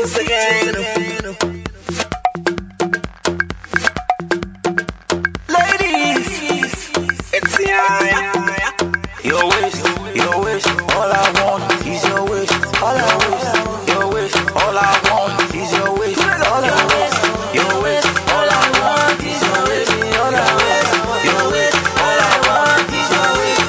Ladies, it's yeah. Your wish, your wish, all I want is your wish. All I wish, your wish, all I want is your wish. All I wish, your wish, all I want is your wish. All I wish, your wish, all I want is your wish.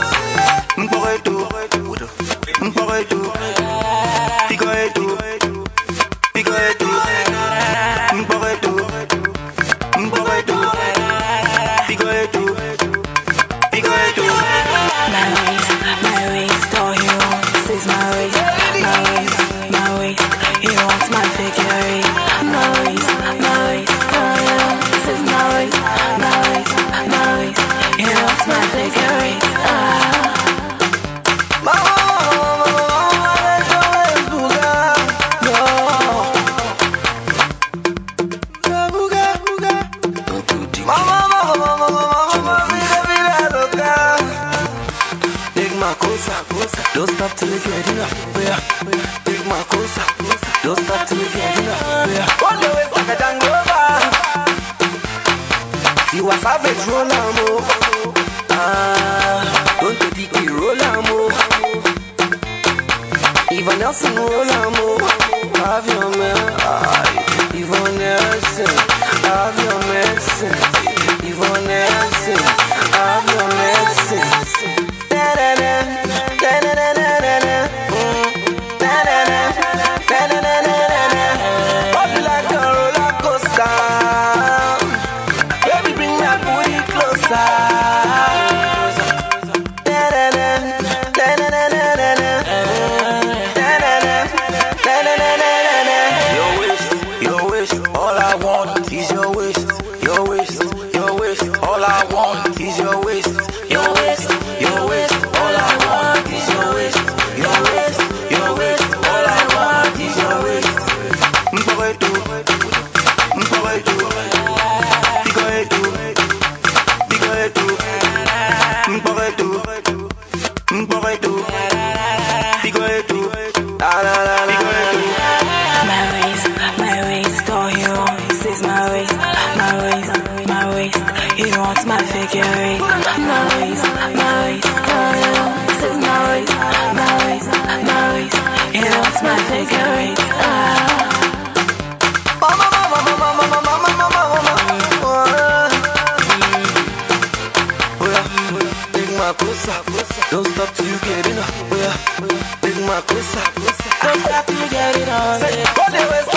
Don't stop till you get enough. Yeah. Take my cosa. Don't stop till you get enough. Yeah. Hold your waist like a jangova. You a savage roller mo. Ah, don't take the roller mo. Even Nelson roller mo. Your wish, your wish, all I want is your wish, your wish, your wish, all I want is your wish, your wish, your wish, all I want is your. Mporetu, mporetu, pikoetu, pikoetu, mporetu, mporetu, pikoetu, la la la la, wants my figure eight. My my waist, all he wants is my waist, my waist, my waist. He wants my. Ah. Mama, mama, mama, mama, mama, mama, mama. Oh yeah, take my closer. Don't stop till you get enough. Oh yeah, take my closer. Don't stop till you get enough. Say, hold your waist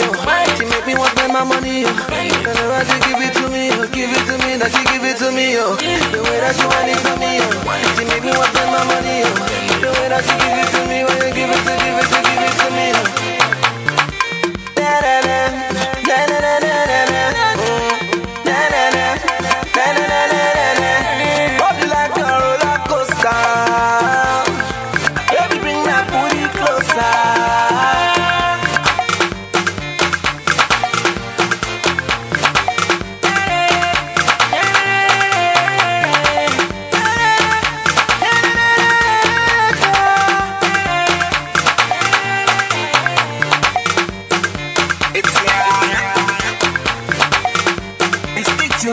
She make me want spend my money, oh. Whenever she give it to me, oh, give it to me, that she give it to me, oh. The way that she want it to me, oh. She make me want spend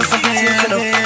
It's